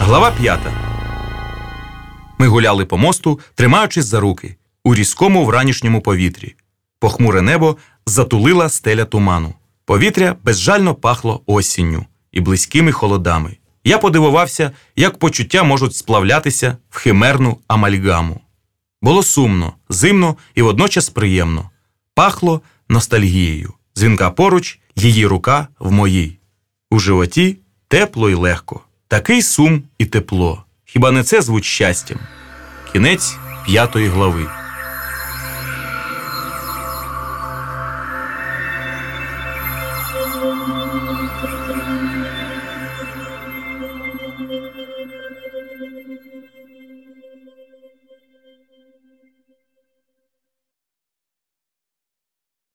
Глава п'ята. Ми гуляли по мосту, тримаючись за руки, у різкому вранішньому повітрі. Похмуре небо затулила стеля туману. Повітря безжально пахло осінню і близькими холодами. Я подивувався, як почуття можуть сплавлятися в химерну амальгаму. Було сумно, зимно і водночас приємно. Пахло ностальгією. Дзвінка поруч, її рука в моїй. У животі тепло й легко. Такий сум і тепло. Хіба не це звуть щастям? Кінець п'ятої глави.